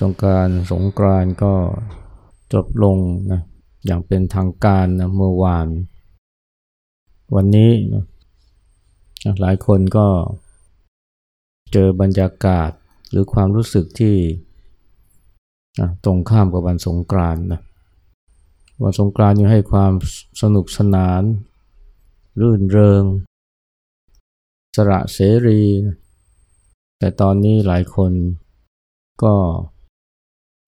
สงการสงกรานก็จบลงนะอย่างเป็นทางการนะเมื่อวาน วันนี้นะหลายคนก็เจอบรรยากาศหรือความรู้สึกที่นะตรงข้ามกับวันสงกรานนะวันสงกรานยังให้ความสนุกสนาน รื่นเริง สระเสรี แต่ตอนนี้หลายคนก็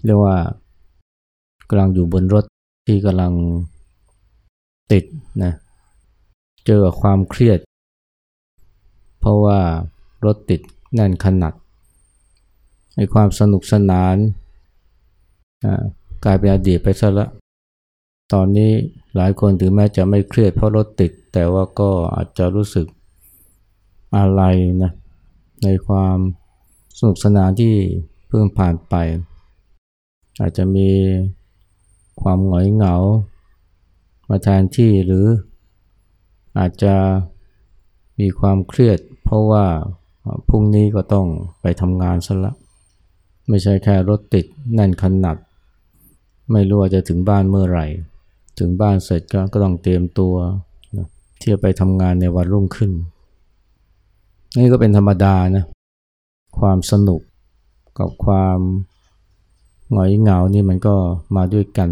เรียกว่ากำลังอยู่บนรถที่กำลังติดนะเจอความเครียด เพราะว่ารถติดแน่นขนาดในความสนุกสนานกลายเป็นอดีตไปซะละตอนนี้หลายคนถึงแม้จะไม่เครียดเพราะรถติด แต่ว่าก็อาจจะรู้สึกอะไรนะในความสนุกสนานที่เพิ่งผ่านไป อาจจะมีความหงอยเหงา มาแทนที่หรืออาจจะมีความเครียด เพราะว่าพรุ่งนี้ก็ต้องไปทำงานซะละไม่ใช่แค่รถติดแน่นขนาดไม่รู้ว่าจะถึงบ้านเมื่อไหร่ ถึงบ้านเสร็จก็ก็ต้องเตรียมตัวที่จะไปทำงานในวันรุ่งขึ้น นี่ก็เป็นธรรมดานะ ความสนุกกับความ หงอยเหงานี่มันก็มาด้วยกัน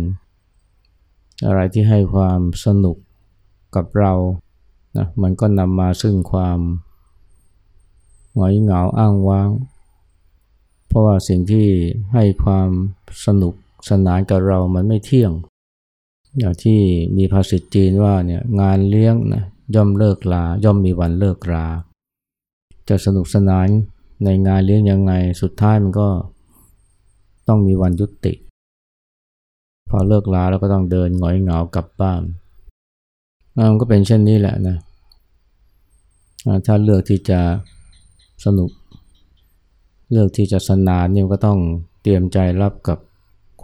อะไรที่ให้ความสนุกกับเรานะมันก็นำมาซึ่งความหงอยเหงาอ้างว้าง เพราะว่าสิ่งที่ให้ความสนุกสนานกับเรามันไม่เที่ยง อย่างที่มีภาษิตจีนว่าเนี่ยงานเลี้ยงนะย่อมเลิกลา ย่อมมีวันเลิกราจะสนุกสนานในงานเลี้ยงยังไงสุดท้ายมันก็ ต้องมีวันยุติ พอเลิกลาแล้วก็ต้องเดินหงอยเหงากลับบ้านมันก็เป็นเช่นนี้แหละนะถ้าเลือกที่จะสนุก เลือกที่จะสนานเนี่ยก็ต้องเตรียมใจรับกับ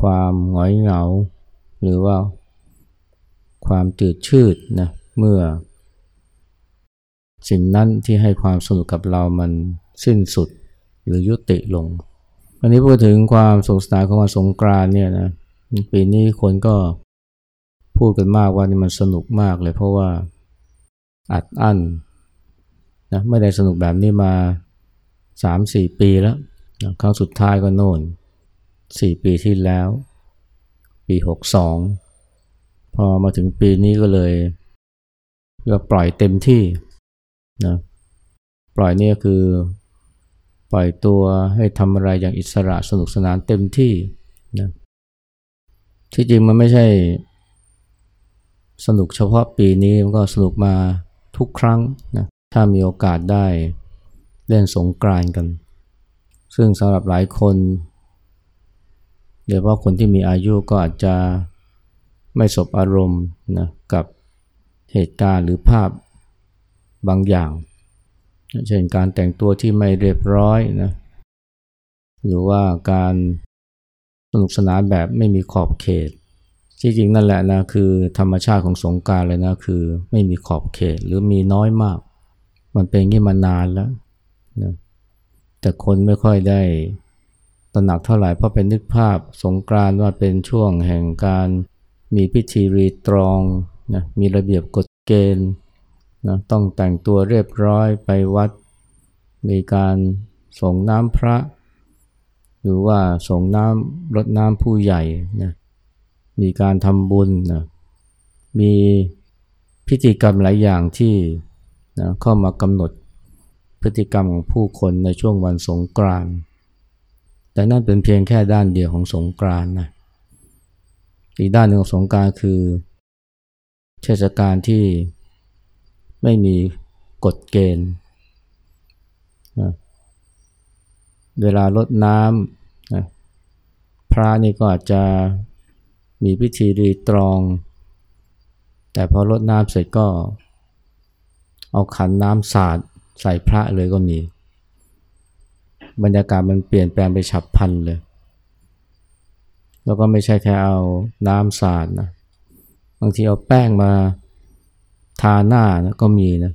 ความหงอยเหงา หรือว่าความจืดชืดนะเมื่อ สิ่งนั้นที่ให้ความสนุกกับเรามันสิ้นสุดหรือยุติลง อันนี้พูดถึงความสงสนานของวันสงกรานเนี่ยนะปีนี้คนก็พูดกันมากว่านี่มันสนุกมากเลยเพราะว่าอัดอั้นนะไม่ได้สนุกแบบนี้มา 3-4 ปีแล้วนะครั้งสุดท้ายก็โน่น 4 ปีที่แล้ว ปี 62 พอมาถึงปีนี้ก็เลยก็ปล่อยเต็มที่นะปล่อยนี่คือ ปล่อยตัวให้ทำอะไรอย่างอิสระสนุกสนานเต็มที่นะที่จริงมันไม่ใช่สนุกเฉพาะปีนี้มันก็สนุกมาทุกครั้งนะถ้ามีโอกาสได้เล่นสงกรานกัน ซึ่งสำหรับหลายคนโดยเฉพาะคนที่มีอายุก็อาจจะไม่สบอารมณ์นะกับเหตุการณ์หรือภาพบางอย่าง เช่นการแต่งตัวที่ไม่เรียบร้อยนะหรือว่าการสนุกสนานแบบไม่มีขอบเขต ที่จริงนั่นแหละนะคือธรรมชาติของสงการเลยนะคือไม่มีขอบเขตหรือมีน้อยมาก มันเป็นงี้มานานแล้วนะแต่คนไม่ค่อยได้ตระหนักเท่าไหร่เพราะเป็นนึกภาพสงกรานว่าเป็นช่วงแห่งการมีพิธีรีตรองนะมีระเบียบกฎเกณฑ์ นะต้องแต่งตัวเรียบร้อยไปวัด มีการส่งน้ำพระ หรือว่าส่งน้ำรดน้ำผู้ใหญ่นะมีการทำบุญนะมีพิธีกรรมหลายอย่างที่นะเข้ามากำหนดพฤติกรรมของผู้คนในช่วงวันสงกรานต์แต่นั่นเป็นเพียงแค่ด้านเดียวของสงกรานต์นะอีกด้านหนึ่งของสงกรานต์คือ เทศกาลที่ ไม่มีกฎเกณฑ์นะเวลาลดน้ำนะพระนี่ก็อาจจะมีพิธีรีตรอง แต่พอลดน้ำเสร็จก็ เอาขันน้ำสาดใส่พระเลยก็มี บรรยากาศมันเปลี่ยนแปลงไปฉับพลันเลย แล้วก็ไม่ใช่แค่เอาน้ำสาดนะ บางทีเอาแป้งมา ทาหน้านะก็มีนะ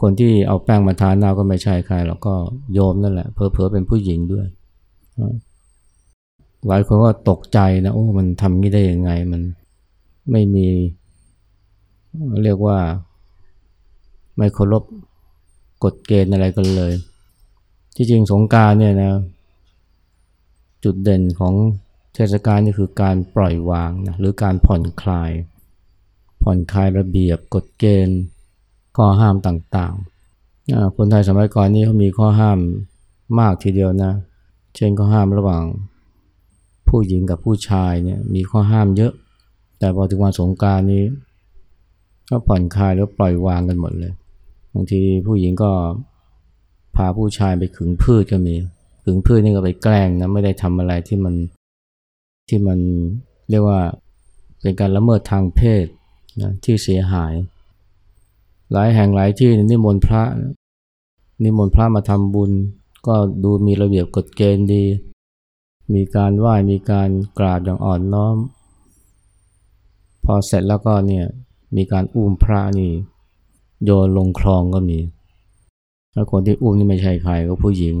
คนที่เอาแป้งมาทาหน้าก็ไม่ใช่ใครแล้วก็โยมนั่นแหละเพอเพอเป็นผู้หญิงด้วย หลายคนก็ตกใจนะโอ้มันทำงี้ได้ยังไง มันไม่มีเรียกว่า ไม่เคารพกฎเกณฑ์อะไรกันเลย ที่จริงสงการเนี่ยนะ จุดเด่นของ เทศกาลนี่คือการปล่อยวางนะหรือการผ่อนคลาย ผ่อนคลายระเบียบกฎเกณฑ์ ข้อห้ามต่างๆ คนไทยสมัยก่อนนี้เขามีข้อห้ามมากทีเดียวนะ เช่นข้อห้ามระหว่าง ผู้หญิงกับผู้ชายเนี่ยมีข้อห้ามเยอะ แต่พอถึงวันสงการนี้ก็ผ่อนคลายแล้วปล่อยวางกันหมดเลยบางทีผู้หญิงก็พาผู้ชายไปขึงพืชก็มีขึงพืชนี่ก็ไปแกล้งนะไม่ได้ทำอะไรที่มัน ที่มันเรียกว่าเป็นการละเมิดทางเพศนะที่เสียหาย หลายแห่งหลายที่นิมนต์พระ นิมนต์พระมาทำบุญ ก็ดูมีระเบียบกฎเกณฑ์ดี มีการไหว้มีการกราบอย่างอ่อนน้อม พอเสร็จแล้วก็เนี่ยมีการอุ้มพระนี่โยนลงคลองก็มีแล้วคนที่อุ้มนี่ไม่ใช่ใครก็ผู้หญิง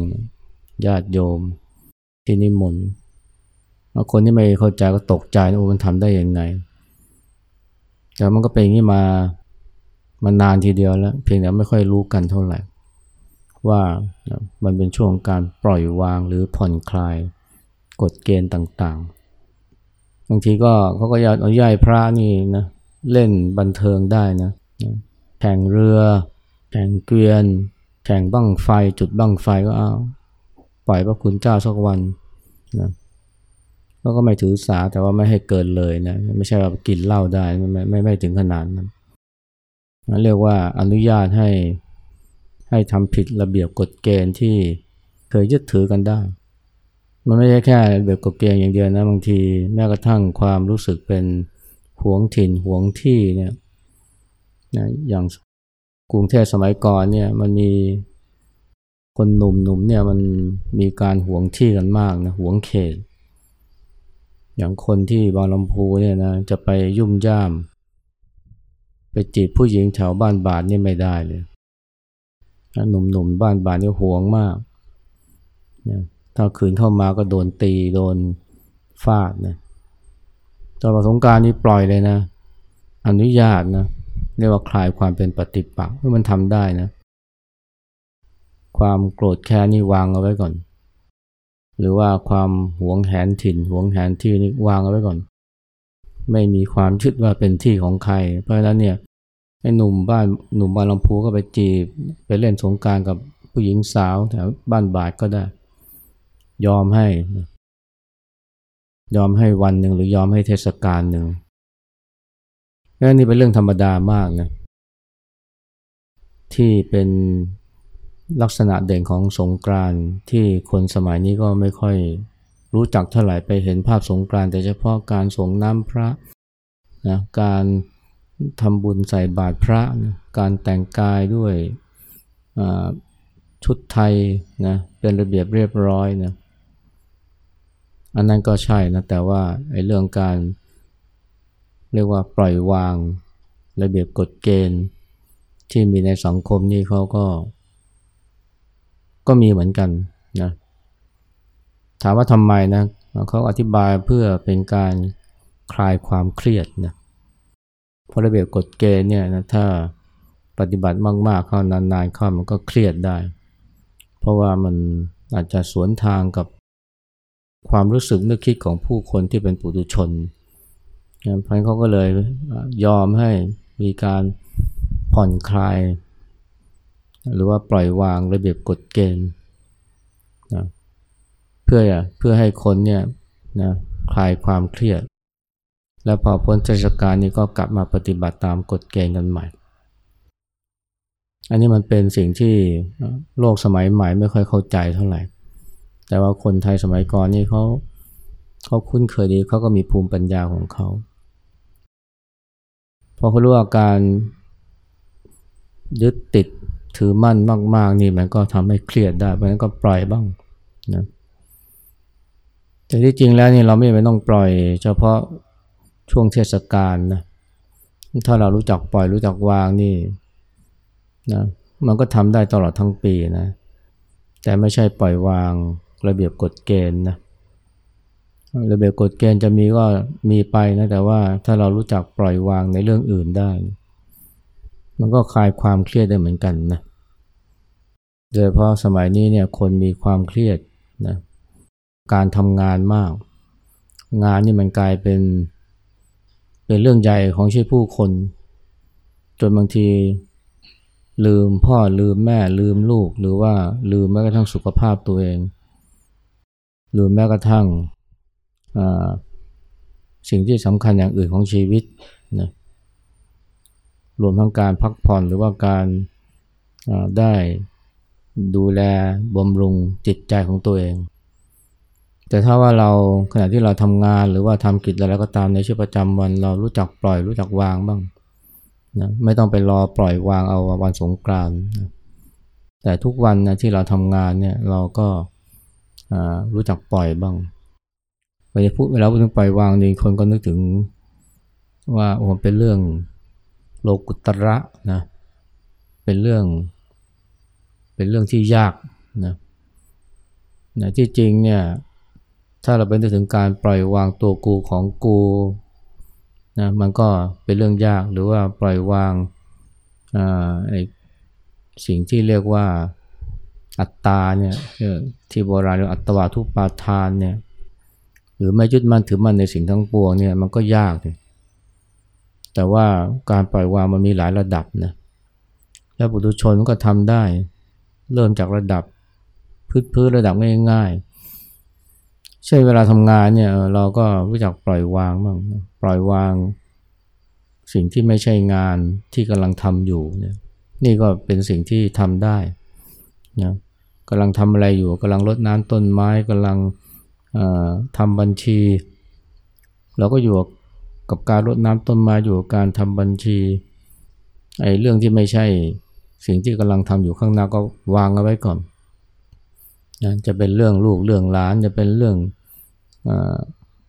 ญาติโยมที่นิมนต์ คนที่ไม่เข้าใจก็ตกใจนะมันทำได้ยังไงแต่มันก็เป็นอย่างนี้มามานานทีเดียวแล้ว เพียงแต่ไม่ค่อยรู้กันเท่าไหร่ ว่ามันเป็นช่วงการปล่อยวางหรือผ่อนคลายกฎเกณฑ์ต่างๆ บางทีก็เขาก็ยาเอาย่ายพระนี่นะเล่นบันเทิงได้นะแข่งเรือ แข่งเกวียน แข่งบั้งไฟจุดบั้งไฟก็เอาปล่อยพระคุณเจ้าสักวันนะ ก็ไม่ถือสาแต่ว่าไม่ให้เกินเลยนะไม่ใช่ว่ากินเหล้าได้ไม่ไม่ไม่ถึงขนาดนั้นเรียกว่าอนุญาตให้ให้ทำผิดระเบียบกฎเกณฑ์ที่เคยยึดถือกันได้ มันไม่ใช่แค่ระเบียบกฎเกณฑ์อย่างเดียวนะบางทีแม้กระทั่งความรู้สึกเป็นหวงถิ่นหวงที่เนี่ยนะอย่างกรุงเทพสมัยก่อนเนี่ยมันมีคนหนุ่มๆเนี่ยมันมีการหวงที่กันมากนะหวงเขต อย่างคนที่บางลำพูเนี่ยนะจะไปยุ่มย่าม ไปจีบผู้หญิงแถวบ้านบาทนี่ไม่ได้เลยหนุ่มๆบ้านบาทนี่หวงมากนะถ้าขืนเข้ามาก็โดนตีโดนฟาดนะตอนประสงการนี่ปล่อยเลยนะ อนุญาตนะเรียกว่าคลายความเป็นปฏิปักษ์มันทำได้นะ ความโกรธแค้นนี่วางเอาไว้ก่อน หรือว่าความหวงแหนถิ่นหวงแหนที่นี่วางเอาไว้ก่อน ไม่มีความคิดว่าเป็นที่ของใคร เพราะฉะนั้นเนี่ยไอ้หนุ่มบ้านหนุ่มบ้านลำพูก็ไปจีบ ไปเล่นสงการกับผู้หญิงสาวแถวบ้านบาทก็ได้ ยอมให้ ยอมให้วันหนึ่งหรือยอมให้เทศกาลหนึ่งนี่เป็นเรื่องธรรมดามากนะที่เป็น ลักษณะเด่นของสงกรานที่คนสมัยนี้ก็ไม่ค่อยรู้จักเท่าไหร่ไปเห็นภาพสงกรานต์แต่เฉพาะการสงน้ำพระนะการทำบุญใส่บาตรพระนะการแต่งกายด้วยชุดไทยนะเป็นระเบียบเรียบร้อยนะอันนั้นก็ใช่นะแต่ว่าไอ้เรื่องการเรียกว่าปล่อยวางระเบียบกฎเกณฑ์ที่มีในสังคมนี่เขาก็ ก็มีเหมือนกันนะถามว่าทำไมนะเขาอธิบายเพื่อเป็นการคลายความเครียดนะเพราะระเบียบกฎเกณฑ์เนี่ยนะถ้าปฏิบัติมากๆเข้านานๆเข้ามันก็เครียดได้ เพราะว่ามันอาจจะสวนทางกับความรู้สึกนึกคิดของผู้คนที่เป็นปุถุชนเพราะงั้นเขาก็เลยยอมให้มีการผ่อนคลาย หรือว่าปล่อยวางระเบียบกฎเกณฑ์นะเพื่อเพื่อให้คนเนี่ยนะคลายความเครียด แล้วพอพ้นเทศกาลนี้ก็กลับมาปฏิบัติตามกฎเกณฑ์กันใหม่ อันนี้มันเป็นสิ่งที่โลกสมัยใหม่ไม่ค่อยเข้าใจเท่าไหร่ แต่ว่าคนไทยสมัยก่อนนี่เขาเขาคุ้นเคยดีเขาก็มีภูมิปัญญาของเขาพอเขารู้ว่าการยึดติด ถือมั่นมาก ๆ นี่มันก็ทำให้เครียดได้ เพราะนั้นก็ปล่อยบ้างนะแต่ที่จริงแล้วนี่เราไม่ไปต้องปล่อย เฉพาะช่วงเทศกาลนะถ้าเรารู้จักปล่อยรู้จักวางนี่นะมันก็ทำได้ตลอดทั้งปีนะแต่ไม่ใช่ปล่อยวางระเบียบกฎเกณฑ์นะระเบียบกฎเกณฑ์จะมีก็มีไปนะแต่ว่าถ้าเรารู้จักปล่อยวางในเรื่องอื่นได้ มันก็คลายความเครียดได้เหมือนกันนะโดยเพราะสมัยนี้เนี่ยคนมีความเครียดนะการทำงานมาก งานนี่มันกลายเป็น เป็นเรื่องใหญ่ของชีวิตผู้คน จนบางทีลืมพ่อลืมแม่ลืมลูก หรือว่าลืมแม้กระทั่งสุขภาพตัวเอง ลืมแม้กระทั่งสิ่งที่สำคัญอย่างอื่นของชีวิตนะ รวมทั้งการพักผ่อนหรือว่าการได้ดูแลบำรุงจิตใจของตัวเอง แต่ถ้าว่าเราขณะที่เราทำงานหรือว่าทำกิจอะไรก็ตามในชีวิตประจำวัน เรารู้จักปล่อยรู้จักวางบ้างนะไม่ต้องไปรอปล่อยวางเอาวันสงกรานต์แต่ทุกวันนะที่เราทำงานเนี่ยเราก็รู้จักปล่อยบ้างเวลาพูดเวลาพูดถึงปล่อยวางนี่คนก็นึกถึงว่าโอ้เป็นเรื่อง โลกุตระนะเป็นเรื่อง เป็นเรื่องที่ยากนะนะที่จริงเนี่ยถ้าเราเป็นถึงการปล่อยวางตัวกูของกูนะมันก็เป็นเรื่องยากหรือว่าปล่อยวางไอ้สิ่งที่เรียกว่าอัตตาเนี่ยที่โบราณเรียกอัตวาทุปาทานเนี่ยหรือไม่ยึดมั่นถือมั่นในสิ่งทั้งปวงเนี่ยมันก็ยากเลย แต่ว่าการปล่อยวางมันมีหลายระดับนะแล้วปุถุชนก็ทำได้ เริ่มจากระดับพื้นๆระดับง่ายๆใช่เวลาทำงานเนี่ยเราก็รู้จักปล่อยวางบ้างปล่อยวาง สิ่งที่ไม่ใช่งานที่กำลังทำอยู่เนี่ยนี่ก็เป็นสิ่งที่ทำได้นะกำลังทำอะไรอยู่กำลังรดน้ำต้นไม้กำลังทำบัญชี เราก็อยู่กับ กับการรดน้ำต้นไม้อยู่กับการทำบัญชีไอ้เรื่องที่ไม่ใช่สิ่งที่กำลังทำอยู่ข้างหน้าก็วางเอาไว้ก่อนนะจะเป็นเรื่องลูกเรื่องหลานจะเป็นเรื่อง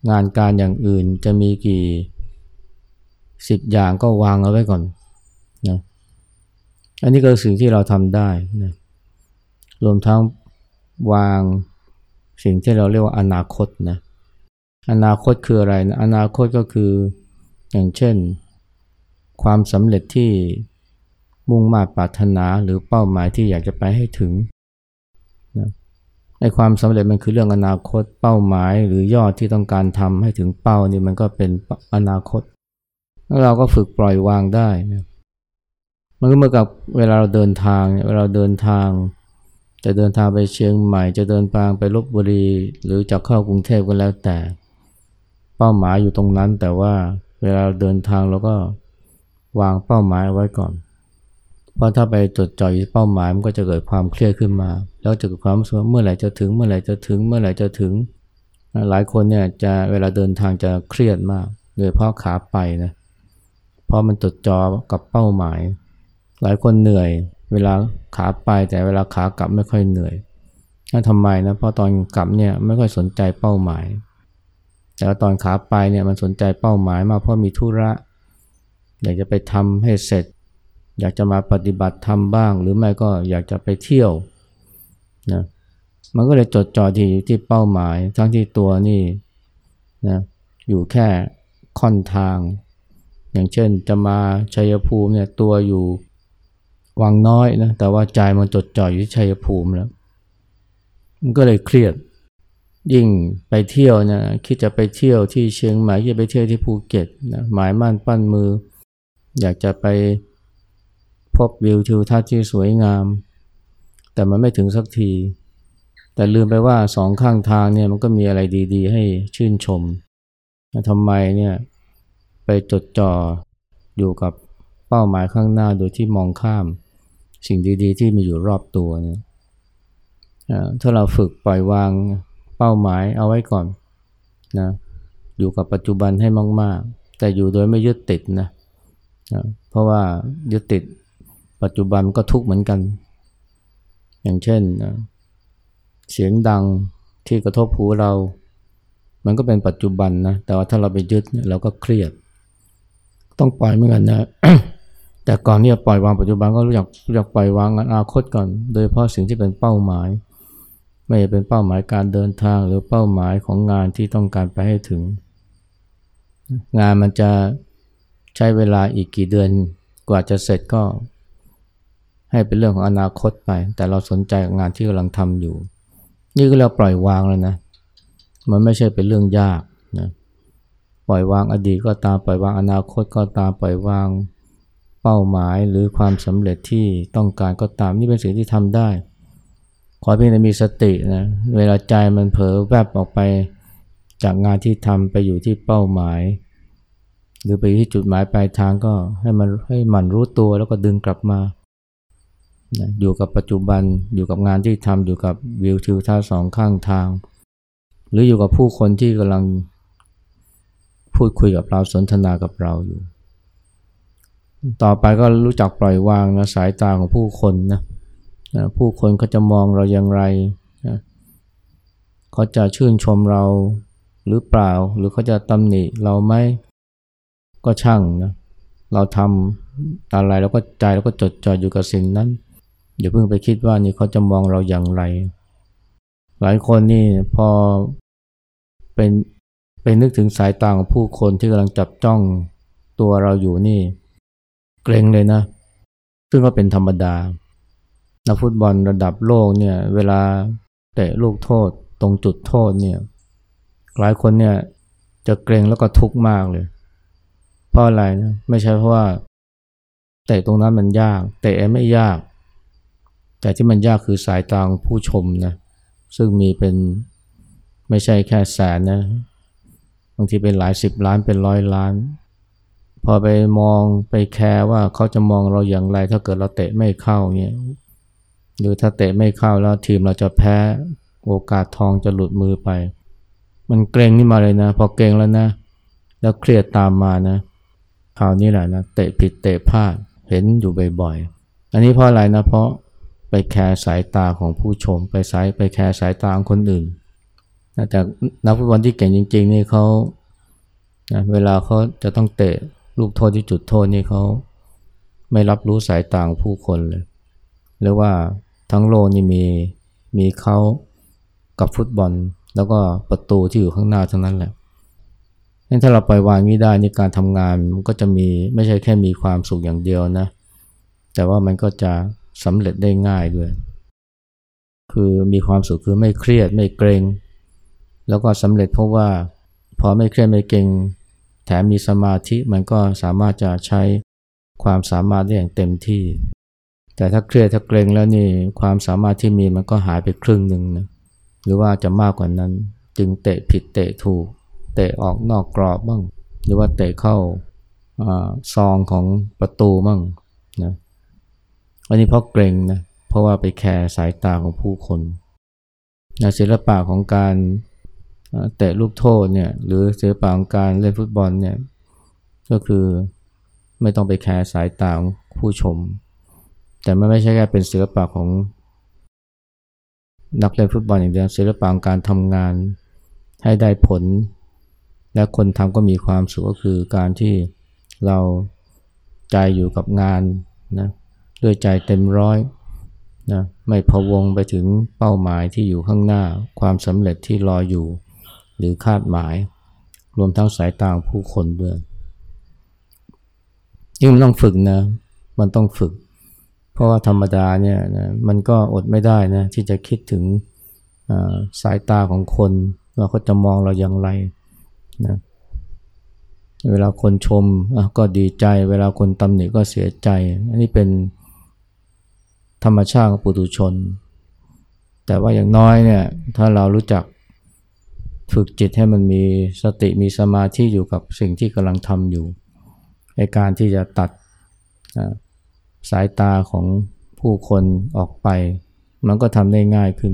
งานการอย่างอื่นจะมีกี่สิบอย่างก็วางเอาไว้ก่อนนะอันนี้ก็สิ่งที่เราทำได้นะรวมทั้งวางสิ่งที่เราเรียกว่าอนาคตนะ อนาคตคืออะไรนะอนาคตก็คืออย่างเช่น ความสำเร็จที่มุ่งมา่ปรารถนาหรือเป้าหมายที่อยากจะไปให้ถึงนะไอความสำเร็จมันคือเรื่องอนาคตเป้าหมายหรือยอดที่ต้องการทำให้ถึงเป้านี่มันก็เป็นอนาคตแล้วเราก็ฝึกปล่อยวางได้นะมันก็เหมือนกับเวลาเราเดินทางเวลาเดินทาง จะเดินทางไปเชียงใหม่ จะเดินทางไปลบบุรี หรือจะเข้ากรุงเทพก็แล้วแต่ เป้าหมายอยู่ตรงนั้น แต่ว่าเวลาเดินทางเราก็วางเป้าหมายไว้ก่อน เพราะถ้าไปจดจ่อยเป้าหมายมันก็จะเกิดความเครียดขึ้นมา แล้วจะเกิดความรู้สึกเมื่อไหร่จะถึงเมื่อไหร่จะถึงเมื่อไหร่จะถึง หลายคนเนี่ยจะเวลาเดินทางจะเครียดมากโดยเพราะขาไปนะเพราะมันจดจ่อกับเป้าหมาย หลายคนเหนื่อย เวลาขาไปแต่เวลาขากลับไม่ค่อยเหนื่อยทำไมนะเพราะตอนกลับเนี่ยไม่ค่อยสนใจเป้าหมาย แต่ตอนขาไปเนี่ยมันสนใจเป้าหมายมากเพราะมีธุระ อยากจะไปทำให้เสร็จ อยากจะมาปฏิบัติทำบ้าง หรือไม่ก็อยากจะไปเที่ยวนะมันก็เลยจดจ่อที่ที่เป้าหมาย ทั้งที่ตัวนี่นะอยู่แค่ค่อนทาง อย่างเช่นจะมาชัยภูมิเนี่ยตัวอยู่วังน้อยนะแต่ว่าใจมันจดจ่ออยู่ที่ชัยภูมิแล้ว มันก็เลยเครียด ยิ่งไปเที่ยวนะคิดจะไปเที่ยวที่เชียงใหม่คิดไปเที่ยวที่ภูเก็ตนะหมายมั่นปั้นมือ อยากจะไปพบวิวทิวทัศน์ที่สวยงาม แต่มันไม่ถึงสักที แต่ลืมไปว่าสองข้างทางเนี่ยมันก็มีอะไรดีๆ ให้ชื่นชมทำไมเนี่ยไปจดจ่ออยู่กับเป้าหมายข้างหน้าโดยที่มองข้าม สิ่งดีๆ ที่มีอยู่รอบตัวเนี่ยถ้าเราฝึกปล่อยวาง เป้าหมายเอาไว้ก่อนนะอยู่กับปัจจุบันให้มาก ๆ แต่อยู่โดยไม่ยึดติดนะนะเพราะว่ายึดติดปัจจุบันก็ทุกข์เหมือนกัน อย่างเช่นเสียงดังที่กระทบหูเรา มันก็เป็นปัจจุบันนะแต่ว่าถ้าเราไปยึดเราก็เครียด ต้องปล่อยเหมือนกันนะแต่ก่อนที่จะปล่อยวางปัจจุบันก็รู้จักรู้จักปล่อยวางอนาคตก่อน โดยเฉพาะสิ่งที่เป็นเป้าหมาย ไม่เป็นเป้าหมายการเดินทางหรือเป้าหมายของงานที่ต้องการไปให้ถึง งานมันจะใช้เวลาอีกกี่เดือนกว่าจะเสร็จก็ ให้เป็นเรื่องของอนาคตไป แต่เราสนใจกับงานที่กำลังทำอยู่ นี่ก็เราปล่อยวางแล้วนะมันไม่ใช่เป็นเรื่องยากนะปล่อยวางอดีตก็ตามปล่อยวางอนาคตก็ตามปล่อยวางเป้าหมายหรือความสำเร็จที่ต้องการก็ตามนี่เป็นสิ่งที่ทำได้ ขอเพียงแต่มีสตินะ เวลาใจมันเผลอแวบออกไปจากงานที่ทำไปอยู่ที่เป้าหมาย หรือไปที่จุดหมายปลายทางก็ให้มันให้มันรู้ตัวแล้วก็ดึงกลับมานะอยู่กับปัจจุบันอยู่กับงานที่ทำอยู่กับวิวทิวทัศน์สองข้างทาง หรืออยู่กับผู้คนที่กำลังพูดคุยกับเราสนทนากับเราอยู่ ต่อไปก็รู้จักปล่อยวางนะสายตาของผู้คนนะ นะผู้คนเขาจะมองเราอย่างไรนะเขาจะชื่นชมเราหรือเปล่า หรือเขาจะตำหนิเราไหมก็ช่างนะเราทำอะไรแล้วก็ใจแล้วก็จดจ่ออยู่กับสิ่งนั้นอย่าเพิ่งไปคิดว่านี่เขาจะมองเราอย่างไร หลายคนนี่พอเป็นไปนึกถึงสายตาของผู้คนที่กำลังจับจ้องตัวเราอยู่นี่ เกรงเลยนะ ซึ่งก็เป็นธรรมดา นักฟุตบอลระดับโลกเนี่ยเวลาเตะลูกโทษตรงจุดโทษเนี่ยหลายคนเนี่ยจะเกรงแล้วก็ทุกข์มากเลย เพราะอะไรนะไม่ใช่เพราะว่าเตะตรงนั้นมันยากเตะไม่ยาก แต่ที่มันยากคือสายตาของผู้ชมนะซึ่งมีเป็นไม่ใช่แค่แสนนะบางทีเป็นหลายสิบล้านเป็นร้อยล้าน พอไปมองไปแคร์ว่าเขาจะมองเราอย่างไร ถ้าเกิดเราเตะไม่เข้าเนี่ย หรือถ้าเตะไม่เข้าแล้วทีมเราจะแพ้โอกาสทองจะหลุดมือไป มันเกร็งนี่มาเลยนะ พอเกร็งแล้วนะ แล้วเครียดตามมานะคราวนี้แหละนะเตะผิดเตะพลาดเห็นอยู่บ่อยๆ อันนี้เพราะอะไรนะเพราะไปแคร์สายตาของผู้ชม ไปสายไปแคร์สายตาของคนอื่นแต่นักฟุตบอลที่เก่งจริง ๆ นี่เขานะเวลาเขาจะต้องเตะลูกโทษที่จุดโทษนี่เขาไม่รับรู้สายตาของผู้คนเลยเรียกว่า ทั้งโลกนี่มีมีเขากับฟุตบอล แล้วก็ประตูที่อยู่ข้างหน้าเทั้งนั้นแหละงั้นถ้าเราปล่อยวางนี้ได้ในการทำงานมันก็จะมีไม่ใช่แค่มีความสุขอย่างเดียวนะ แต่ว่ามันก็จะสำเร็จได้ง่ายด้วย คือมีความสุขคือไม่เครียดไม่เกรง แล้วก็สำเร็จเพราะว่าพอไม่เครียดไม่เก่งแถมมีสมาธิมันก็สามารถจะใช้ความสามารถได้อย่างเต็มที่ แต่ถ้าเครียดถ้าเกรงแล้วนี่ความสามารถที่มีมันก็หายไปครึ่งหนึ่งนะหรือว่าจะมากกว่านั้นจึงเตะผิดเตะถูก เตะออกนอกกรอบบ้าง หรือว่าเตะเข้าซองของประตูบ้างนะอันนี้เพราะเกรงนะเพราะว่าไปแคร์สายตาของผู้คนนะศิลปะของการเตะลูกโทษเนี่ยหรือศิลปะของการเล่นฟุตบอลเนี่ยก็คือไม่ต้องไปแคร์สายตาของผู้ชม แต่มันไม่ใช่แค่เป็นศิลปะของนักเล่นฟุตบอลอย่างเดียวศิลปะของการทำงานให้ได้ผล และคนทำก็มีความสุขก็คือการที่เราใจอยู่กับงานนะด้วยใจเต็มร้อยนะไม่พะวงไปถึงเป้าหมายที่อยู่ข้างหน้า ความสำเร็จที่รออยู่ หรือคาดหมาย รวมทั้งสายตาผู้คนด้วยยิ่งมันต้องฝึกนะ มันต้องฝึก เพราะว่าธรรมดาเนี่ยนะมันก็อดไม่ได้นะที่จะคิดถึงสายตาของคนว่าเขาจะมองเราอย่างไรนะเวลาคนชมก็ดีใจ เวลาคนตำหนิก็เสียใจ อันนี้เป็นธรรมชาติของปุถุชน แต่ว่าอย่างน้อยเนี่ยถ้าเรารู้จักฝึกจิตให้มันมีสติมีสมาธิอยู่กับสิ่งที่กำลังทำอยู่ในการที่จะตัด สายตาของผู้คนออกไป มันก็ทำได้ง่ายขึ้น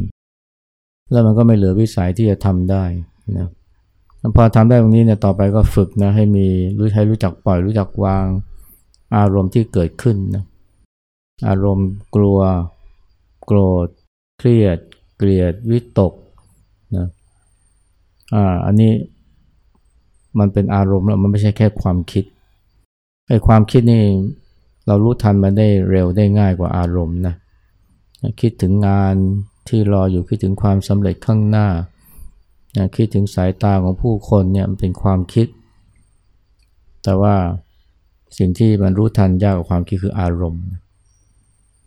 แล้วมันก็ไม่เหลือวิสัยที่จะทำได้นะพอทำได้ตรงนี้เนี่ยต่อไปก็ฝึกนะให้มีรู้ให้รู้จักปล่อยรู้จักวางอารมณ์ที่เกิดขึ้นนะอารมณ์กลัว โกรธ เครียด เกลียด วิตกนะอ่าอันนี้มันเป็นอารมณ์แล้วมันไม่ใช่แค่ความคิดไอ้ความคิดนี่ เรารู้ทันมันได้เร็วได้ง่ายกว่าอารมณ์นะคิดถึงงานที่รออยู่คิดถึงความสำเร็จข้างหน้า คิดถึงสายตาของผู้คนเนี่ยมันเป็นความคิด แต่ว่าสิ่งที่มันรู้ทันยากกว่าความคิดคืออารมณ์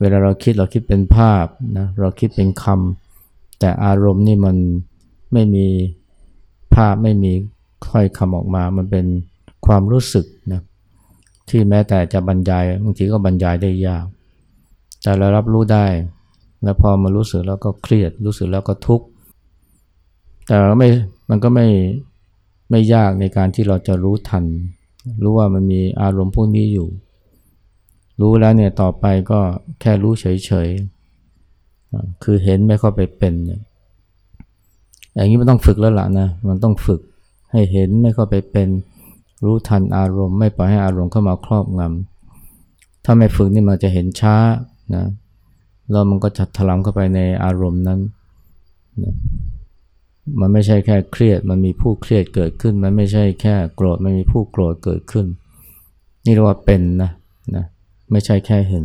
เวลาเราคิดเราคิดเป็นภาพนะเราคิดเป็นคำแต่อารมณ์นี่มันไม่มีภาพไม่มีค่อยคำออกมา มันเป็นความรู้สึกนะ ที่แม้แต่จะบรรยายบางทีก็บรรยายได้ยาก แต่เรารับรู้ได้ แล้วพอมารู้สึกแล้วก็เครียด รู้สึกแล้วก็ทุกข์แต่ไม่มันก็ไม่ไม่ยากในการที่เราจะรู้ทัน รู้ว่ามันมีอารมณ์พวกนี้อยู่ รู้แล้วเนี่ยต่อไปก็แค่รู้เฉยๆคือเห็นไม่เข้าไปเป็นอย่างนี้มันต้องฝึกแล้วล่ะนะมันต้องฝึกให้เห็นไม่เข้าไปเป็น รู้ทันอารมณ์ ไม่ปล่อยให้อารมณ์เข้ามาครอบงำถ้าไม่ฝึกนี่มันจะเห็นช้านะแล้วมันก็จะถลำเข้าไปในอารมณ์นั้นนะมันไม่ใช่แค่เครียด มันมีผู้เครียดเกิดขึ้น มันไม่ใช่แค่โกรธ มันมีผู้โกรธเกิดขึ้น นี่เรียกว่าเป็นนะนะไม่ใช่แค่เห็น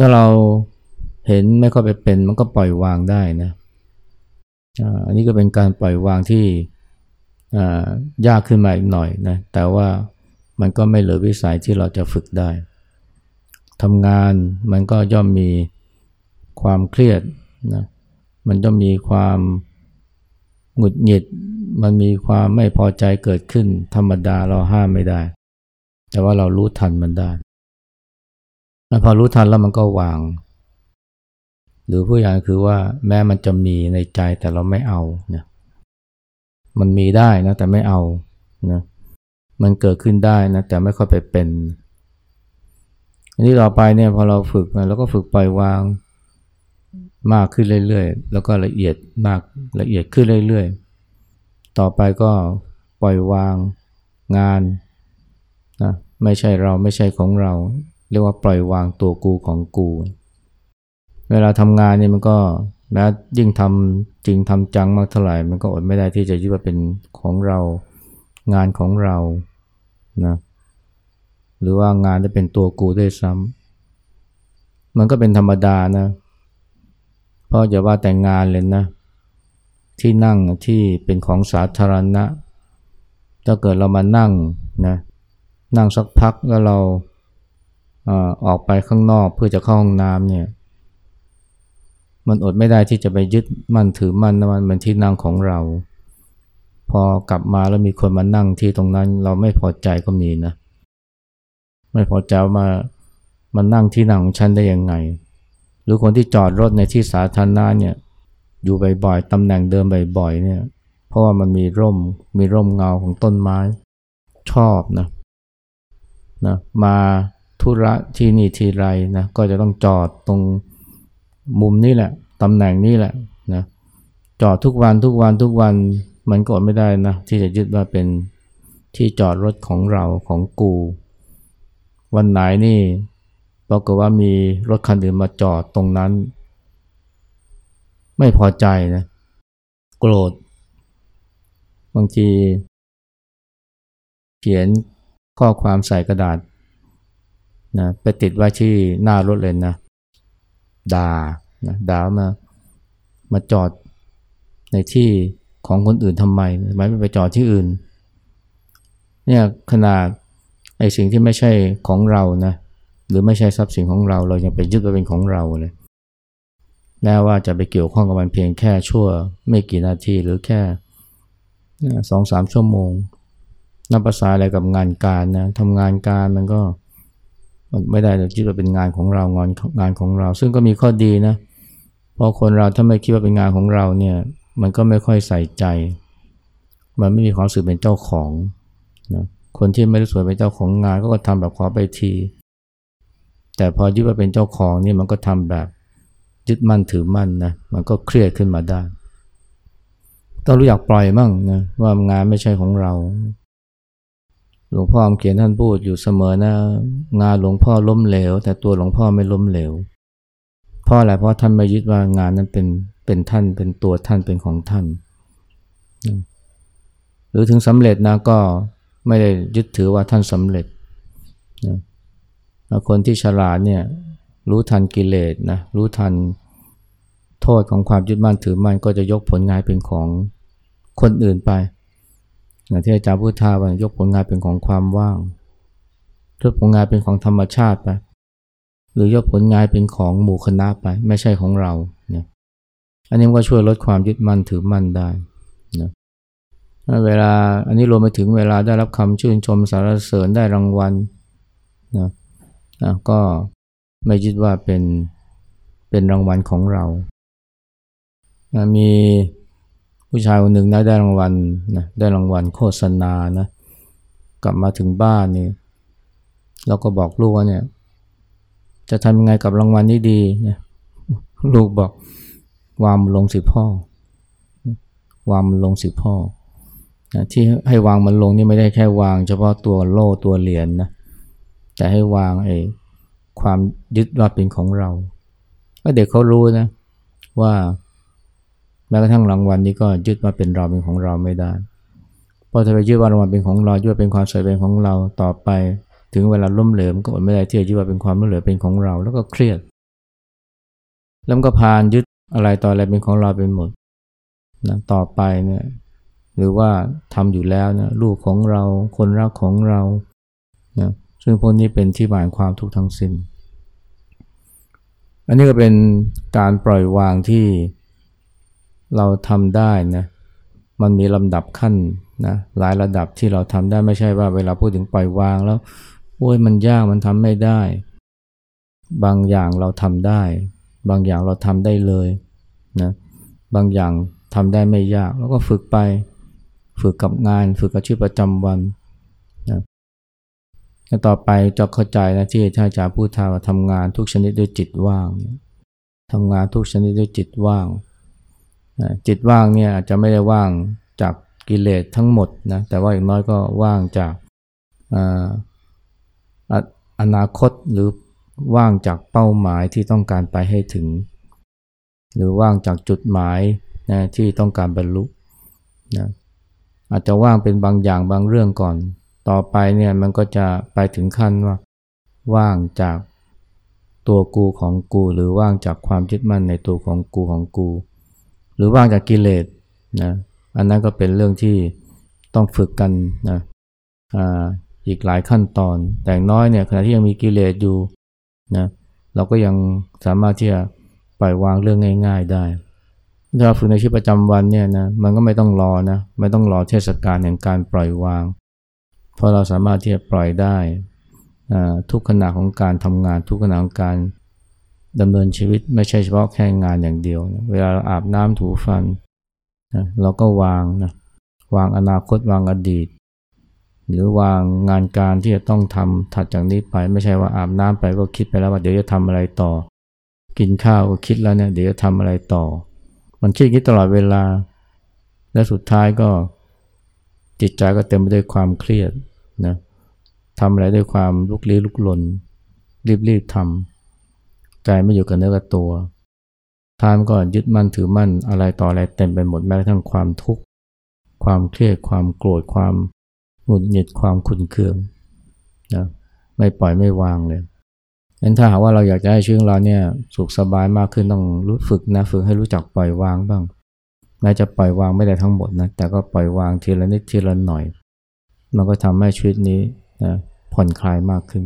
ถ้าเราเห็นไม่เข้าไปเป็น มันก็ปล่อยวางได้นะอันนี้ก็เป็นการปล่อยวางที่ ยากขึ้นมาอีกหน่อยนะแต่ว่ามันก็ไม่เหลือวิสัยที่เราจะฝึกได้ทำงานมันก็ย่อมมีความเครียดนะมันย่อมมีความหงุดหงิด มันมีความไม่พอใจเกิดขึ้น ธรรมดาเราห้ามไม่ได้ แต่ว่าเรารู้ทันมันได้แล้วพอรู้ทันแล้วมันก็วาง หรือผู้อย่างคือว่าแม้มันจะมีในใจแต่เราไม่เอาเนี่ย มันมีได้นะแต่ไม่เอานะมันเกิดขึ้นได้นะแต่ไม่ค่อยไปเป็น อันนี้ต่อไปเนี่ยพอเราฝึกนะเราก็ฝึกปล่อยวางมากขึ้นเรื่อยๆ แล้วก็ละเอียดมากละเอียดขึ้นเรื่อยๆ ต่อไปก็ปล่อยวางงานนะไม่ใช่เราไม่ใช่ของเรา เรียกว่าปล่อยวางตัวกูของกู เวลาทำงานเนี่ยมันก็ แม้ยิ่งทำจริงทำจังมากเท่าไหร่ มันก็อดไม่ได้ที่จะยึดว่าเป็นของเรางานของเรานะหรือว่างานจะเป็นตัวกูด้วยซ้ำมันก็เป็นธรรมดานะเพราะอย่าว่าแต่งงานเลยนะ ที่นั่งที่เป็นของสาธารณะ ถ้าเกิดเรามานั่งนะนั่งสักพักแล้วเราออกไปข้างนอกเพื่อจะเข้าห้องน้ำเนี่ย มันอดไม่ได้ที่จะไปยึดมั่นถือมั่นนะมันเป็นที่นั่งของเรา พอกลับมาแล้วมีคนมานั่งที่ตรงนั้นเราไม่พอใจก็มีนะ ไม่พอใจมามานั่งที่นั่งของฉันได้ยังไง หรือคนที่จอดรถในที่สาธารณะเนี่ยอยู่บ่อยๆตำแหน่งเดิมบ่อยๆเนี่ย เพราะว่ามันมีร่มมีร่มเงาของต้นไม้ ชอบนะนะมาธุระที่นี่ทีไรนะก็จะต้องจอดตรง มุมนี้แหละตำแหน่งนี้แหละนะจอดทุกวันทุกวันทุกวันมันก็ไม่ได้นะ ที่จะยึดว่าเป็นที่จอดรถของเราของกู วันไหนนี่ปรากฏว่ามีรถคันอื่นมาจอดตรงนั้น ไม่พอใจนะ โกรธ บางที เขียนข้อความใส่กระดาษนะไปติดไว้ที่หน้ารถเลยนะ ด่านะด่ามามาจอดในที่ของคนอื่นทำไมทำไมไม่ไปจอดที่อื่นเนี่ยขนาดไอ้สิ่งที่ไม่ใช่ของเรานะหรือไม่ใช่ทรัพย์สินของเราเรายังไปยึดว่าเป็นของเราเลยแม้ว่าจะไปเกี่ยวข้องกับมันเพียงแค่ชั่ว ไม่กี่นาทีหรือแค่สองสามชั่วโมงนับภาษาอะไรกับงานการนะทำงานการมันก็ ไม่ได้คิดว่าเป็นงานของเรางานงานของเรา ซึ่งก็มีข้อดีนะเพราะคนเราถ้าไม่คิดว่าเป็นงานของเราเนี่ยมันก็ไม่ค่อยใส่ใจ มันไม่มีความสึกเป็นเจ้าของนะคนที่ไม่ได้สวยเป็นเจ้าของงานก็ทำแบบขอไปที แต่พอยึดว่าเป็นเจ้าของนี่มันก็ทำแบบยึดมั่นถือมั่นนะมันก็เครียดขึ้นมาได้ต้องรู้อยากปล่อยมั่งนะว่างานไม่ใช่ของเรา หลวงพ่อเขียนท่านพูดอยู่เสมอนะ งานหลวงพ่อล้มเหลว แต่ตัวหลวงพ่อไม่ล้มเหลวเพราะอะไรเพราะท่านไม่ยึดว่างานนั้นเป็นเป็นท่านเป็นตัวท่านเป็นของท่าน หรือถึงสำเร็จนะก็ไม่ได้ยึดถือว่าท่านสำเร็จนะคนที่ฉลาดเนี่ยรู้ทันกิเลสนะรู้ทันโทษของความยึดมั่นถือมั่นก็จะยกผลงานเป็นของคนอื่นไป อย่างที่อาจารย์พุทธาว่ายกผลงานเป็นของความว่างยกผลงานเป็นของธรรมชาติไป หรือยกผลงานเป็นของหมู่คณะไป ไม่ใช่ของเราเนี่ยอันนี้ก็ช่วยลดความยึดมั่นถือมั่นได้นะเวลาอันนี้รวมไปถึงเวลาได้รับคำชื่นชมสรรเสริญได้รางวัลนะนะก็ไม่ยึดว่าเป็นเป็นรางวัลของเรานะมี ผู้ชายคนหนึ่งนะได้รางวัลนะได้รางวัลโฆษณานะกลับมาถึงบ้านนี่เราก็บอกลูกว่าเนี่ย จะทำยังไงกับรางวัลนี้ดีนะลูกบอกวางลงสิพ่อ วางมันลงสิพ่อนะที่ให้วางมันลงนี่ไม่ได้แค่วาง เฉพาะตัวโล่ตัวเหรียญนนะแต่ให้วางไอ้ความยึดว่าเป็นของเราก็เด็กเขารู้นะว่า แม้กระทั่งรางวัลนี้ก็ยึดว่าเป็นเราเป็นของเราไม่ได้เพอถ้าไปยึดว่ารางวัลเป็นของเรายึดว่าเป็นความสวยเป็นของเราต่อไป ถึงเวลาล้มเหลวก็อดไม่ได้ที่จะยึดว่าเป็นความล้มเหลวเป็นของเรา แล้วก็เครียด แล้วก็พานยึดอะไรต่ออะไรเป็นของเราเป็นหมดนะต่อไปเนี่ยหรือว่าทำอยู่แล้วนะลูกของเราคนรักของเรานะซึ่งพวกนี้เป็นที่หมายความทุกข์ทั้งสิ้น อันนี้ก็เป็นการปล่อยวางที่ เราทำได้นะมันมีลำดับขั้นนะหลายระดับที่เราทำได้ไม่ใช่ว่าเวลาพูดถึงปล่อยวางแล้วโอ้ยมันยากมันทำไม่ได้ บางอย่างเราทำได้ บางอย่างเราทำได้เลยนะบางอย่างทำได้ไม่ยาก แล้วก็ฝึกไปฝึกกับงาน ฝึกกับชีวิตประจำวันนะต่อไปจะเข้าใจนะที่ท่านอาจารย์พูดท่าว่าทำงานทุกชนิดด้วยจิตว่างทำงานทุกชนิดด้วยจิตว่าง จิตว่างเนี่ยอาจจะไม่ได้ว่างจากกิเลสทั้งหมดนะแต่ว่าอย่างน้อยก็ว่างจากอนาคตหรือว่างจากเป้าหมายที่ต้องการไปให้ถึง หรือว่างจากจุดหมายนะที่ต้องการบรรลุนะอาจจะว่างเป็นบางอย่างบางเรื่องก่อน ต่อไปเนี่ยมันก็จะไปถึงขั้นว่า ว่างจากตัวกูของกู หรือว่างจากความยึดมั่นในตัวของกูของกู หรือว่างจากกิเลสนะอันนั้นก็เป็นเรื่องที่ต้องฝึกกันนะอีกหลายขั้นตอน แต่น้อยเนี่ยขณะที่ยังมีกิเลสอยู่นะเราก็ยังสามารถที่จะปล่อยวางเรื่องง่าย ๆได้ถ้าฝึกในชีวิตประจำวันเนี่ยนะมันก็ไม่ต้องรอนะไม่ต้องรอเทศกาลแห่งการปล่อยวาง เพราะเราสามารถที่จะปล่อยได้ทุกขณะของการทำงานทุกขณะของการ ดำเนินชีวิตไม่ใช่เฉพาะแค่งานอย่างเดียวนะเวลาเราอาบน้ำถูฟันนะเราก็วางนะวางอนาคตวางอดีต หรือวางงานการที่จะต้องทำถัดจากนี้ไปไม่ใช่ว่าอาบน้ำไปก็คิดไปแล้วว่าเดี๋ยวจะทำอะไรต่อ กินข้าวก็คิดแล้วเนี่ยเดี๋ยวจะทำอะไรต่อ มันคิดคิดตลอดเวลา และสุดท้ายก็จิตใจก็เต็มไปด้วยความเครียดนะทำอะไรด้วยความลุกลี้ลุกลนรีบๆทำ ใจไม่อยู่กับเนื้อกับตัวทานก็ยึดมั่นถือมั่นอะไรต่ออะไรเต็มไปหมดแม้กระทั่งความทุกข์ความเครียดความโกรธความหงุดหงิดความขุ่นเคืองนะไม่ปล่อยไม่วางเลยงั้นถ้าหากว่าเราอยากจะให้ชีวิตเราเนี่ยสุขสบายมากขึ้นต้องรู้ฝึกนะฝึกให้รู้จักปล่อยวางบ้างแม้จะปล่อยวางไม่ได้ทั้งหมดนะแต่ก็ปล่อยวางทีละนิดทีละหน่อย มันก็ทำให้ชีวิตนี้นะผ่อนคลายมากขึ้น